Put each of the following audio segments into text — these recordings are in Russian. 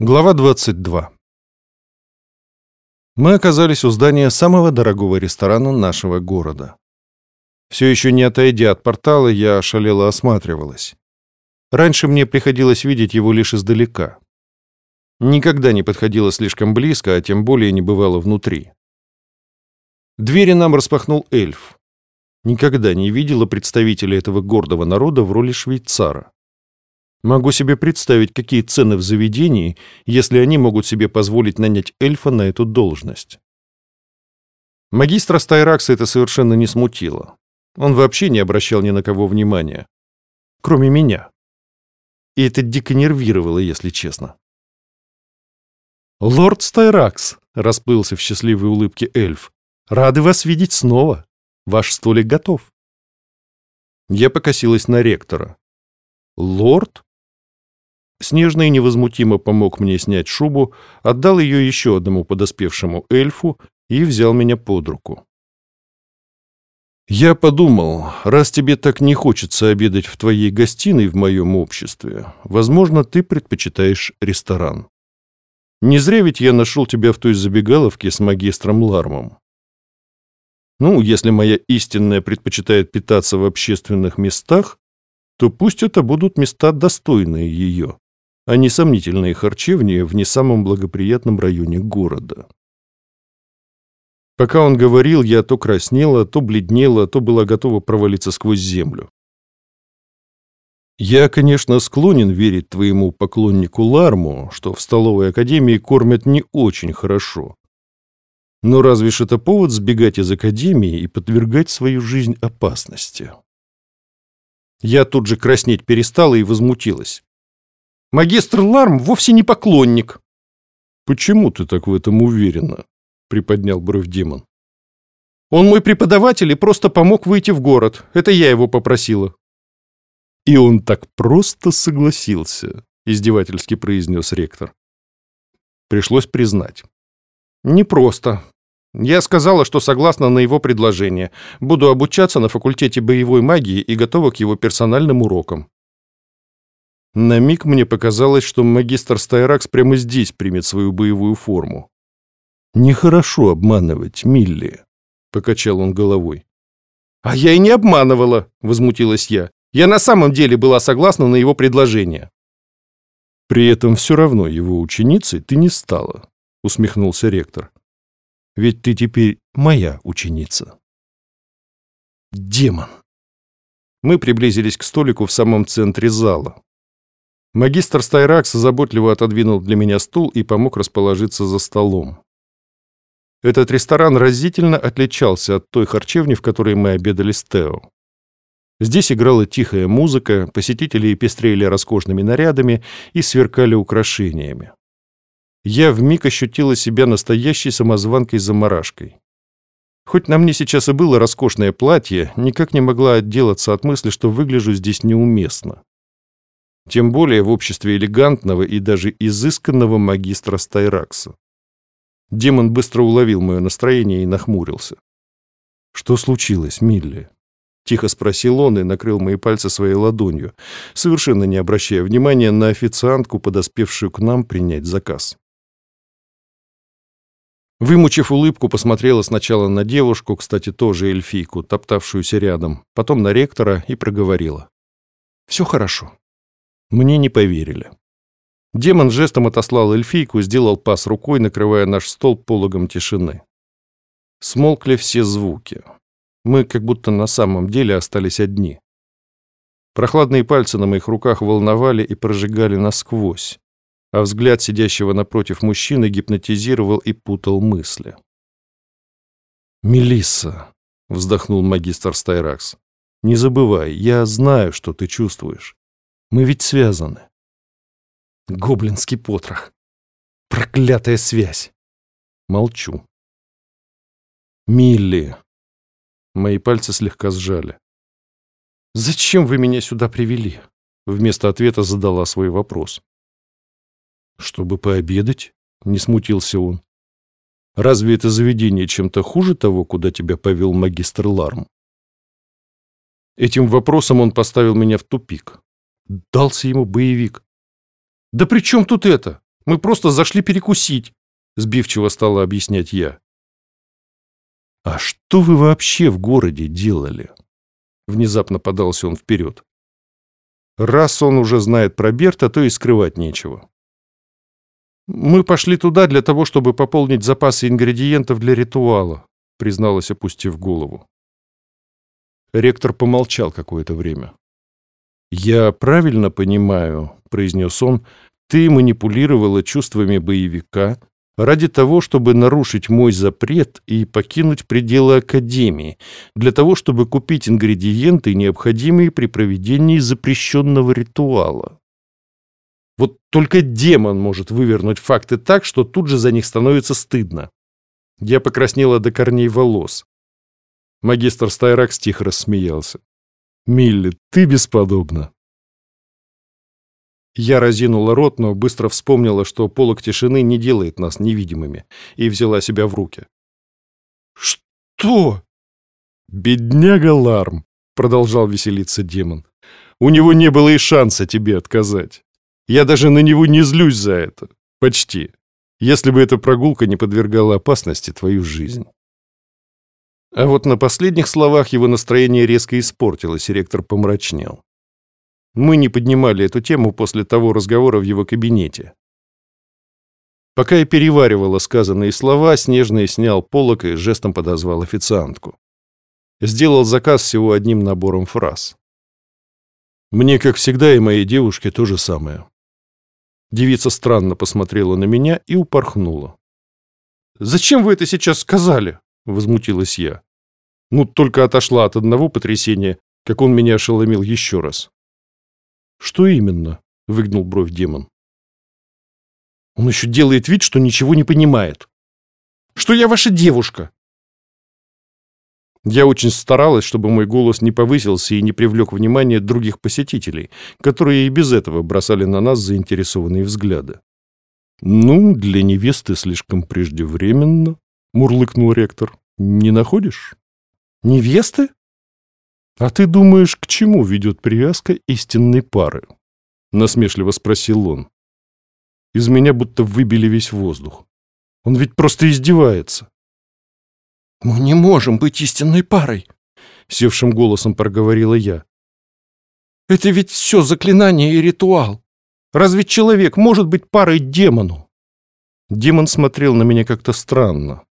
Глава 22. Мы оказались у здания самого дорогого ресторана нашего города. Все еще не отойдя от портала, я ошалело осматривалась. Раньше мне приходилось видеть его лишь издалека. Никогда не подходила слишком близко, а тем более не бывало внутри. Двери нам распахнул эльф. Никогда не видела представителя этого гордого народа в роли швейцара. Могу себе представить, какие цены в заведении, если они могут себе позволить нанять эльфа на эту должность. Магистра Стайракса это совершенно не смутило. Он вообще не обращал ни на кого внимания. Кроме меня. И это дико нервировало, если честно. «Лорд Стайракс!» — расплылся в счастливой улыбке эльф. «Рады вас видеть снова. Ваш столик готов». Я покосилась на ректора. «Лорд?» Снежный невозмутимо помог мне снять шубу, отдал ее еще одному подоспевшему эльфу и взял меня под руку. «Я подумал, раз тебе так не хочется обедать в твоей гостиной в моем обществе, возможно, ты предпочитаешь ресторан. Не зря ведь я нашел тебя в той забегаловке с магистром Лармом. Ну, если моя истинная предпочитает питаться в общественных местах, то пусть это будут места, достойные ее а не сомнительные харчевни в не самом благоприятном районе города. Пока он говорил, я то краснела, то бледнела, то была готова провалиться сквозь землю. Я, конечно, склонен верить твоему поклоннику Ларму, что в столовой академии кормят не очень хорошо. Но разве ж это повод сбегать из академии и подвергать свою жизнь опасности? Я тут же краснеть перестала и возмутилась. Магистр Ларм вовсе не поклонник. Почему ты так в этом уверена? Приподнял бровь демон. Он мой преподаватель и просто помог выйти в город. Это я его попросила. И он так просто согласился, издевательски произнес ректор. Пришлось признать. Не просто. Я сказала, что согласна на его предложение. Буду обучаться на факультете боевой магии и готова к его персональным урокам. На миг мне показалось, что магистр Стайракс прямо здесь примет свою боевую форму. «Нехорошо обманывать, Милли», — покачал он головой. «А я и не обманывала», — возмутилась я. «Я на самом деле была согласна на его предложение». «При этом все равно его ученицей ты не стала», — усмехнулся ректор. «Ведь ты теперь моя ученица». «Демон!» Мы приблизились к столику в самом центре зала. Магистр Стайракс заботливо отодвинул для меня стул и помог расположиться за столом. Этот ресторан разительно отличался от той харчевни, в которой мы обедали с Тео. Здесь играла тихая музыка, посетители пестрели роскошными нарядами и сверкали украшениями. Я вмиг ощутила себя настоящей самозванкой-замарашкой. Хоть на мне сейчас и было роскошное платье, никак не могла отделаться от мысли, что выгляжу здесь неуместно. Тем более в обществе элегантного и даже изысканного магистра Стайракса. Демон быстро уловил мое настроение и нахмурился. «Что случилось, Милли?» Тихо спросил он и накрыл мои пальцы своей ладонью, совершенно не обращая внимания на официантку, подоспевшую к нам принять заказ. Вымучив улыбку, посмотрела сначала на девушку, кстати, тоже эльфийку, топтавшуюся рядом, потом на ректора и проговорила. «Все хорошо. Мне не поверили. Демон жестом отослал эльфийку, сделал пас рукой, накрывая наш стол пологом тишины. Смолкли все звуки. Мы как будто на самом деле остались одни. Прохладные пальцы на моих руках волновали и прожигали насквозь, а взгляд сидящего напротив мужчины гипнотизировал и путал мысли. «Мелисса», — вздохнул магистр Стайракс, — «не забывай, я знаю, что ты чувствуешь. Мы ведь связаны. Гоблинский потрох. Проклятая связь. Молчу. Милли. Мои пальцы слегка сжали. «Зачем вы меня сюда привели?» Вместо ответа задала свой вопрос. «Чтобы пообедать?» — не смутился он. «Разве это заведение чем-то хуже того, куда тебя повел магистр Ларм?» Этим вопросом он поставил меня в тупик. Дался ему боевик. «Да при чем тут это? Мы просто зашли перекусить», — сбивчиво стала объяснять я. «А что вы вообще в городе делали?» Внезапно подался он вперед. Раз он уже знает про Берта, то и скрывать нечего. «Мы пошли туда для того, чтобы пополнить запасы ингредиентов для ритуала», призналась, опустив голову. Ректор помолчал какое-то время. «Я правильно понимаю», — произнес он, — «ты манипулировала чувствами боевика ради того, чтобы нарушить мой запрет и покинуть пределы Академии, для того, чтобы купить ингредиенты, необходимые при проведении запрещенного ритуала. Вот только демон может вывернуть факты так, что тут же за них становится стыдно. Я покраснела до корней волос. Магистр Стайракс тихо рассмеялся. «Милли, ты бесподобна!» Я разинула рот, но быстро вспомнила, что полок тишины не делает нас невидимыми, и взяла себя в руки. «Что?» «Бедняга Ларм», — продолжал веселиться демон. «У него не было и шанса тебе отказать. Я даже на него не злюсь за это. Почти. Если бы эта прогулка не подвергала опасности твою жизнь». А вот на последних словах его настроение резко испортилось, и ректор помрачнел. Мы не поднимали эту тему после того разговора в его кабинете. Пока я переваривала сказанные слова, Снежный снял полок и жестом подозвал официантку. Сделал заказ всего одним набором фраз. Мне, как всегда, и моей девушке то же самое. Девица странно посмотрела на меня и упорхнула. «Зачем вы это сейчас сказали?» Возмутилась я. Ну, только отошла от одного потрясения, как он меня ошеломил еще раз. «Что именно?» — выгнул бровь демон. «Он еще делает вид, что ничего не понимает. Что я ваша девушка!» Я очень старалась, чтобы мой голос не повысился и не привлек внимание других посетителей, которые и без этого бросали на нас заинтересованные взгляды. «Ну, для невесты слишком преждевременно», — мурлыкнул ректор. «Не находишь?» «Невесты?» «А ты думаешь, к чему ведет привязка истинной пары?» Насмешливо спросил он. Из меня будто выбили весь воздух. Он ведь просто издевается. «Мы не можем быть истинной парой», — севшим голосом проговорила я. «Это ведь все заклинание и ритуал. Разве человек может быть парой демону?» Демон смотрел на меня как-то странно.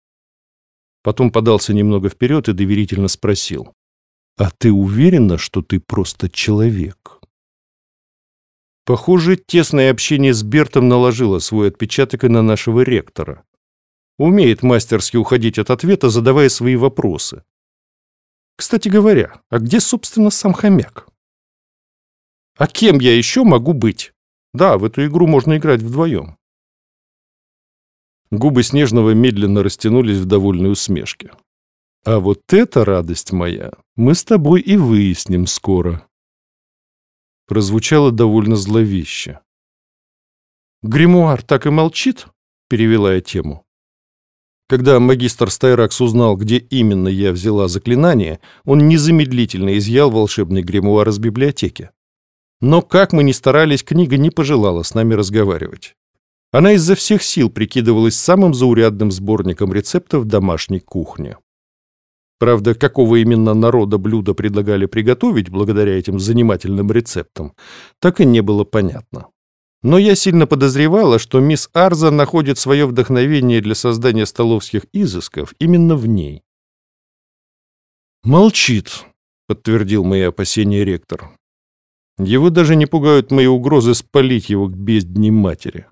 Потом подался немного вперед и доверительно спросил. «А ты уверена, что ты просто человек?» Похоже, тесное общение с Бертом наложило свой отпечаток и на нашего ректора. Умеет мастерски уходить от ответа, задавая свои вопросы. Кстати говоря, а где, собственно, сам хомяк? А кем я еще могу быть? Да, в эту игру можно играть вдвоем. Губы Снежного медленно растянулись в довольной усмешке. «А вот эта радость моя мы с тобой и выясним скоро». Прозвучало довольно зловеще. «Гримуар так и молчит?» — перевела я тему. Когда магистр Стайракс узнал, где именно я взяла заклинание, он незамедлительно изъял волшебный гримуар из библиотеки. Но как мы ни старались, книга не пожелала с нами разговаривать. Она изо всех сил прикидывалась самым заурядным сборником рецептов домашней кухни. Правда, какого именно народа блюда предлагали приготовить благодаря этим занимательным рецептам, так и не было понятно. Но я сильно подозревала, что мисс Арза находит свое вдохновение для создания столовских изысков именно в ней. «Молчит», — подтвердил мои опасения ректор. «Его даже не пугают мои угрозы спалить его к бездне матери».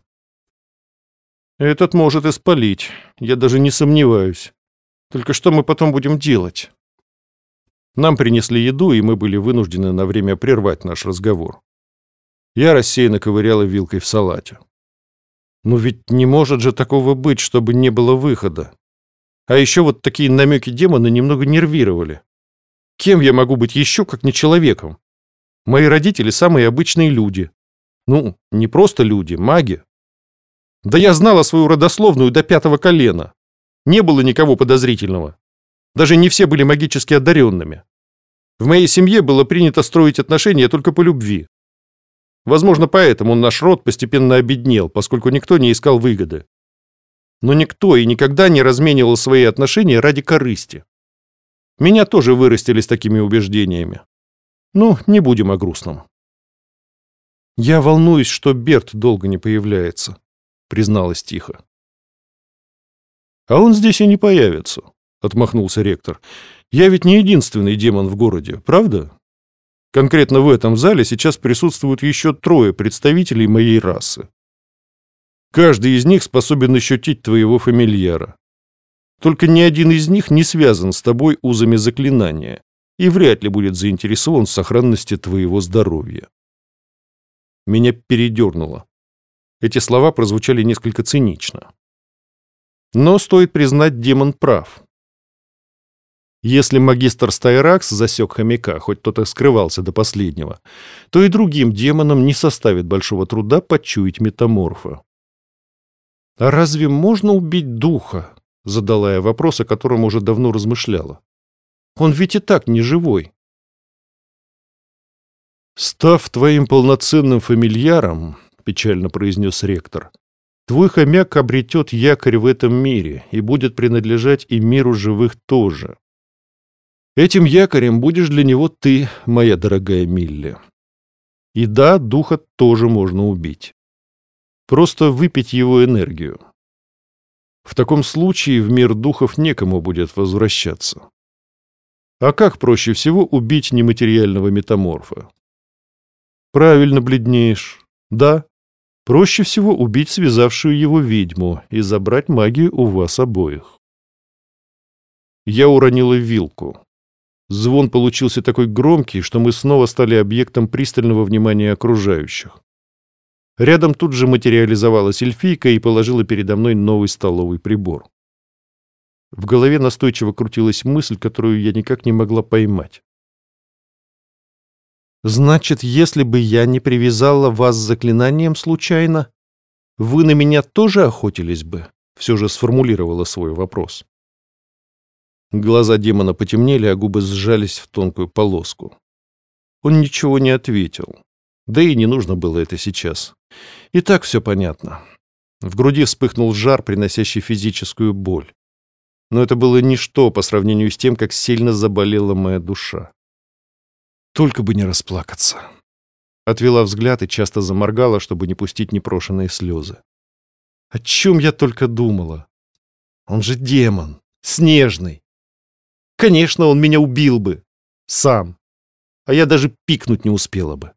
Этот может испалить, я даже не сомневаюсь. Только что мы потом будем делать? Нам принесли еду, и мы были вынуждены на время прервать наш разговор. Я рассеянно ковыряла вилкой в салате. Но ведь не может же такого быть, чтобы не было выхода. А еще вот такие намеки демона немного нервировали. Кем я могу быть еще, как не человеком? Мои родители самые обычные люди. Ну, не просто люди, маги. Да я знала свою родословную до пятого колена. Не было никого подозрительного. Даже не все были магически одаренными. В моей семье было принято строить отношения только по любви. Возможно, поэтому наш род постепенно обеднел, поскольку никто не искал выгоды. Но никто и никогда не разменивал свои отношения ради корысти. Меня тоже вырастили с такими убеждениями. Ну, не будем о грустном. Я волнуюсь, что Берт долго не появляется, призналась тихо. А он здесь и не появится, отмахнулся ректор. Я ведь не единственный демон в городе, правда? Конкретно в этом зале сейчас присутствуют еще трое представителей моей расы. Каждый из них способен ощутить твоего фамильяра. Только ни один из них не связан с тобой узами заклинания и вряд ли будет заинтересован в сохранности твоего здоровья. Меня передернуло. Эти слова прозвучали несколько цинично. Но стоит признать, демон прав. Если магистр Стайракс засек хомяка, хоть тот и скрывался до последнего, то и другим демонам не составит большого труда почуять метаморфа. «А разве можно убить духа?» — задала я вопрос, о котором уже давно размышляла. «Он ведь и так не живой». «Став твоим полноценным фамильяром», — печально произнес ректор, «твой хомяк обретет якорь в этом мире и будет принадлежать и миру живых тоже. Этим якорем будешь для него ты, моя дорогая Милли. И да, духа тоже можно убить. Просто выпить его энергию. В таком случае в мир духов некому будет возвращаться. А как проще всего убить нематериального метаморфа? Правильно бледнеешь. Да, проще всего убить связавшую его ведьму и забрать магию у вас обоих. Я уронила вилку. Звон получился такой громкий, что мы снова стали объектом пристального внимания окружающих. Рядом тут же материализовалась эльфийка и положила передо мной новый столовый прибор. В голове настойчиво крутилась мысль, которую я никак не могла поймать. «Значит, если бы я не привязала вас заклинанием случайно, вы на меня тоже охотились бы?» Все же сформулировала свой вопрос. Глаза демона потемнели, а губы сжались в тонкую полоску. Он ничего не ответил. Да и не нужно было это сейчас. И так все понятно. В груди вспыхнул жар, приносящий физическую боль. Но это было ничто по сравнению с тем, как сильно заболела моя душа. Только бы не расплакаться. Отвела взгляд и часто заморгала, чтобы не пустить непрошенные слезы. О чем я только думала? Он же демон, снежный. Конечно, он меня убил бы. Сам. А я даже пикнуть не успела бы.